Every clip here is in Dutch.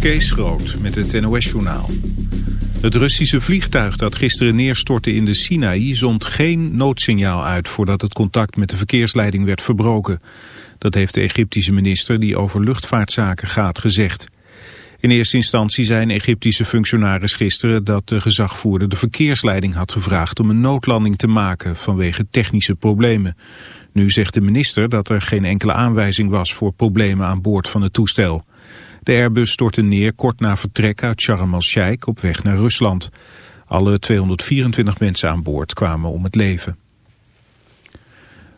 Kees Groot met het NOS-journaal. Het Russische vliegtuig dat gisteren neerstortte in de Sinaï zond geen noodsignaal uit voordat het contact met de verkeersleiding werd verbroken. Dat heeft de Egyptische minister die over luchtvaartzaken gaat gezegd. In eerste instantie zei een Egyptische functionaris gisteren dat de gezagvoerder de verkeersleiding had gevraagd om een noodlanding te maken vanwege technische problemen. Nu zegt de minister dat er geen enkele aanwijzing was voor problemen aan boord van het toestel. De Airbus stortte neer kort na vertrek uit Sharm el-Sheikh op weg naar Rusland. Alle 224 mensen aan boord kwamen om het leven.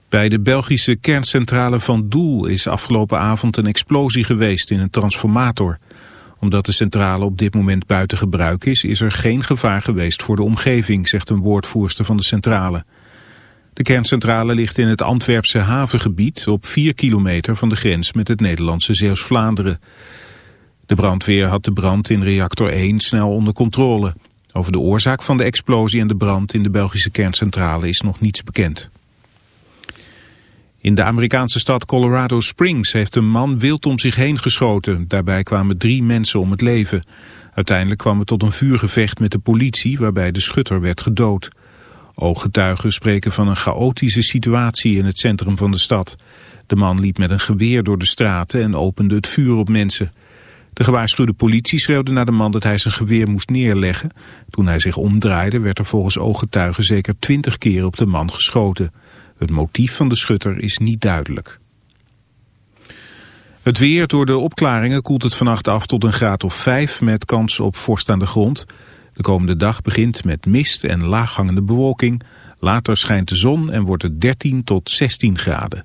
Bij de Belgische kerncentrale van Doel is afgelopen avond een explosie geweest in een transformator. Omdat de centrale op dit moment buiten gebruik is, is er geen gevaar geweest voor de omgeving, zegt een woordvoerster van de centrale. De kerncentrale ligt in het Antwerpse havengebied op 4 kilometer van de grens met het Nederlandse Zeeuws-Vlaanderen. De brandweer had de brand in reactor 1 snel onder controle. Over de oorzaak van de explosie en de brand in de Belgische kerncentrale is nog niets bekend. In de Amerikaanse stad Colorado Springs heeft een man wild om zich heen geschoten. Daarbij kwamen drie mensen om het leven. Uiteindelijk kwam het tot een vuurgevecht met de politie waarbij de schutter werd gedood. Ooggetuigen spreken van een chaotische situatie in het centrum van de stad. De man liep met een geweer door de straten en opende het vuur op mensen. De gewaarschuwde politie schreeuwde naar de man dat hij zijn geweer moest neerleggen. Toen hij zich omdraaide werd er volgens ooggetuigen zeker twintig keer op de man geschoten. Het motief van de schutter is niet duidelijk. Het weer door de opklaringen koelt het vannacht af tot een graad of 5 met kans op vorst aan de grond. De komende dag begint met mist en laaghangende bewolking. Later schijnt de zon en wordt het 13 tot 16 graden.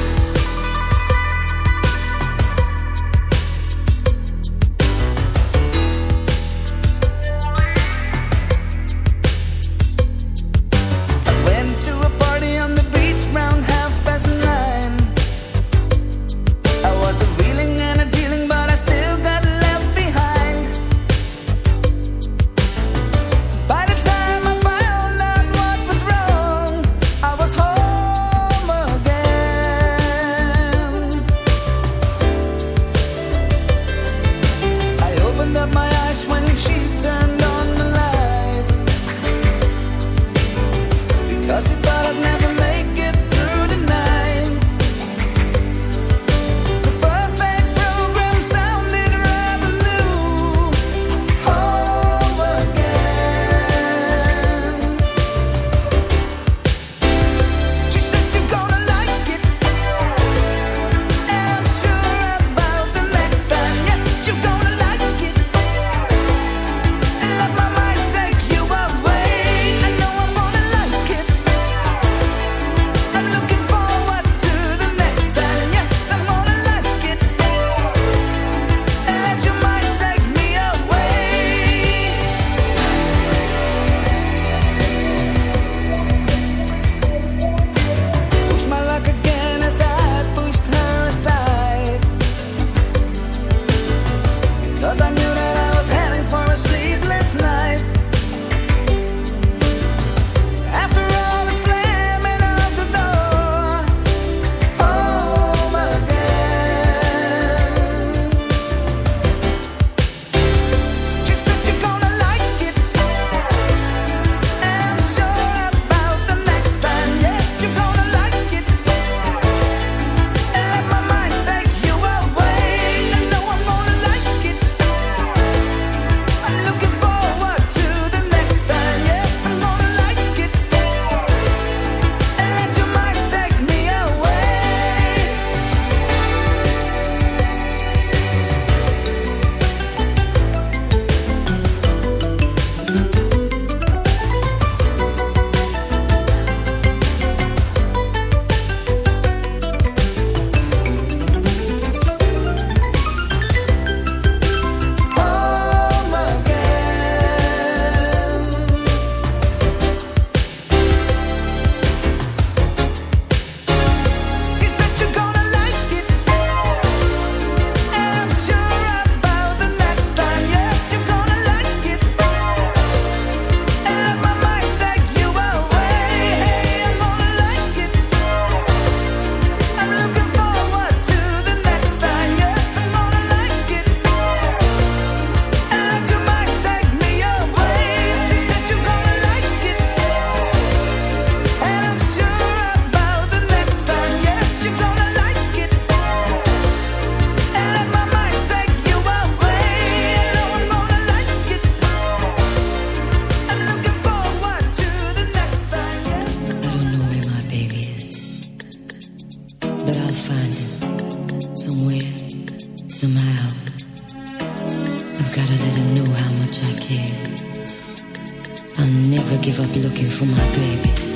Up looking for my baby.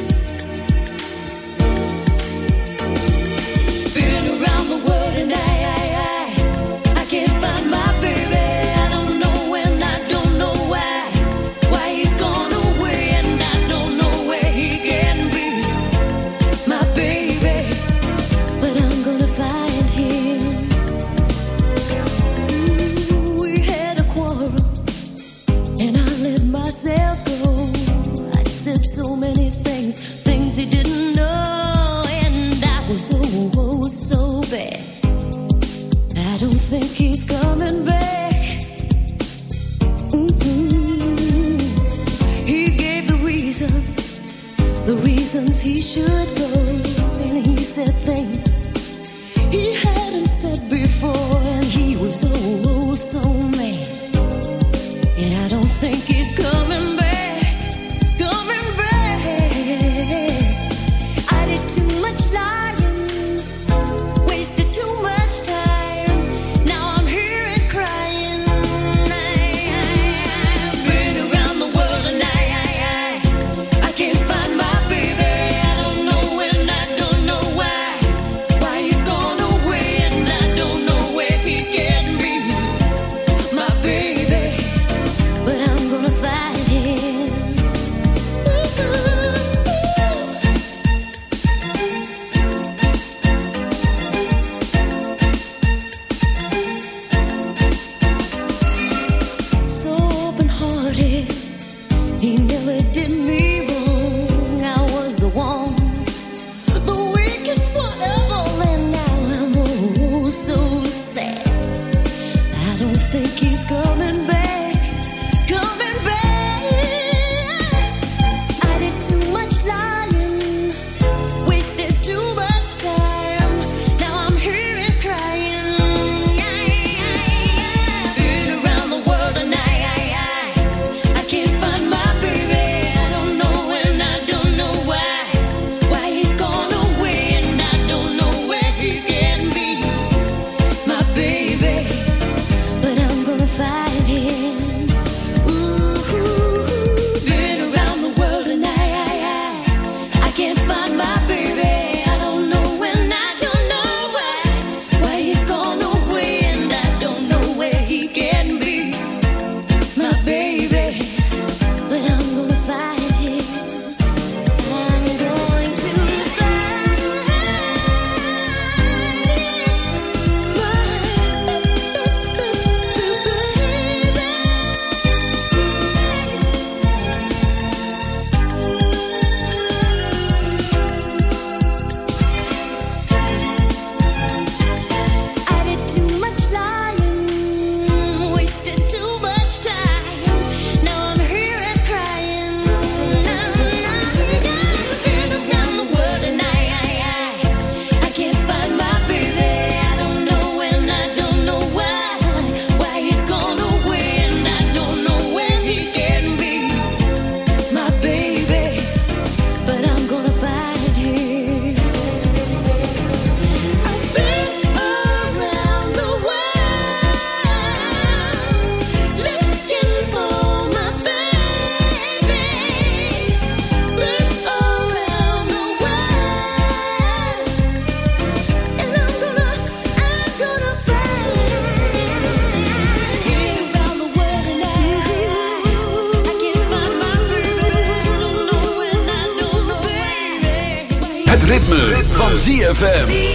ZFM.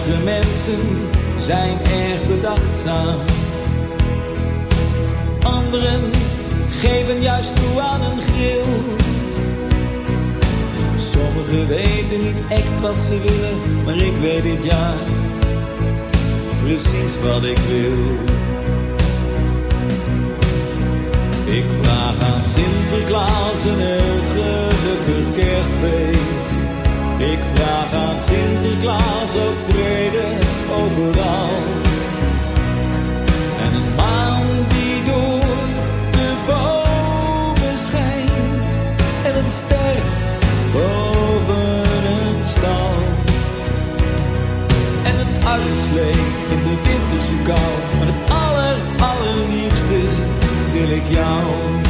Sommige mensen zijn erg bedachtzaam. Anderen geven juist toe aan een grill Sommigen weten niet echt wat ze willen, maar ik weet dit jaar precies wat ik wil. Ik vraag aan Sinterklaas een heel gelukkig kerstfeest. Ik vraag aan Sinterklaas ook vrede overal. En een maan die door de bomen schijnt en een ster boven een stal. En het uitslee in de winterse kou. Maar het aller, allerliefste wil ik jou.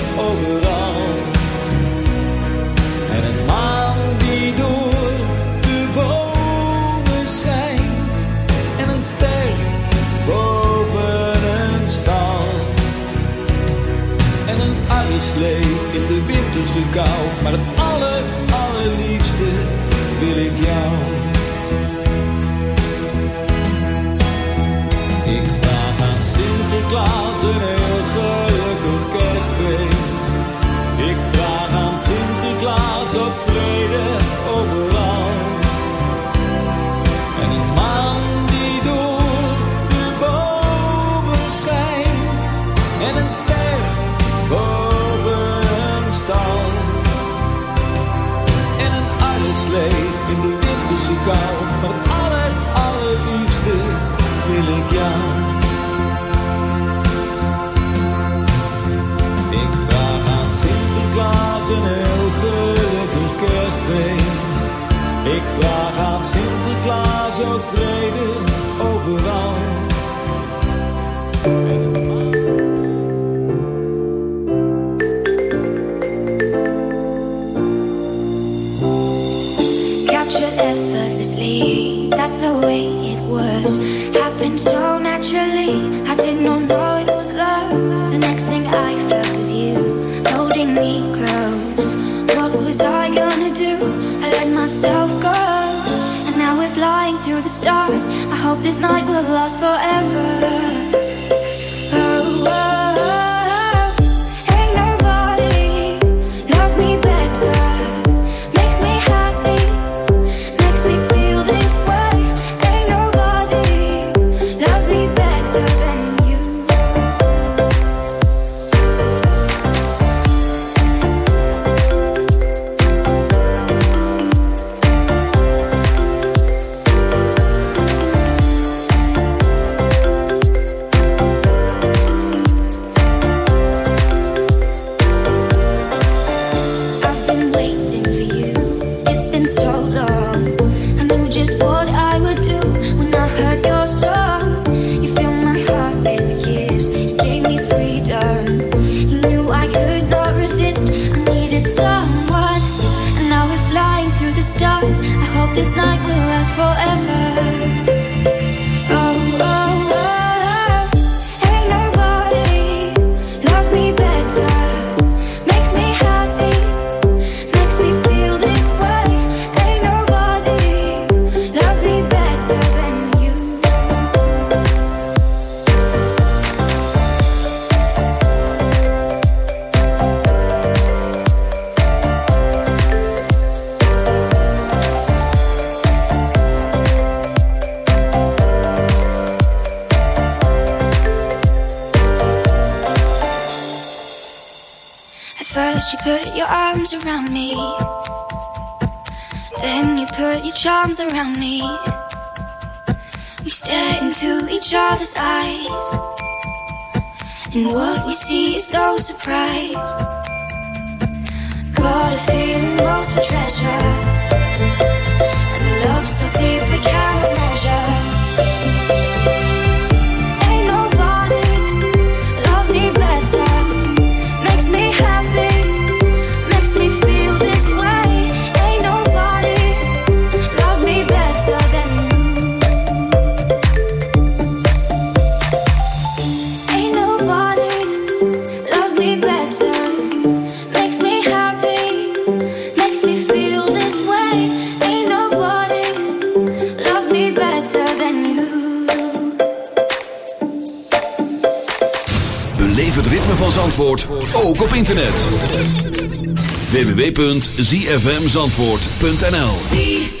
www.zfmzandvoort.nl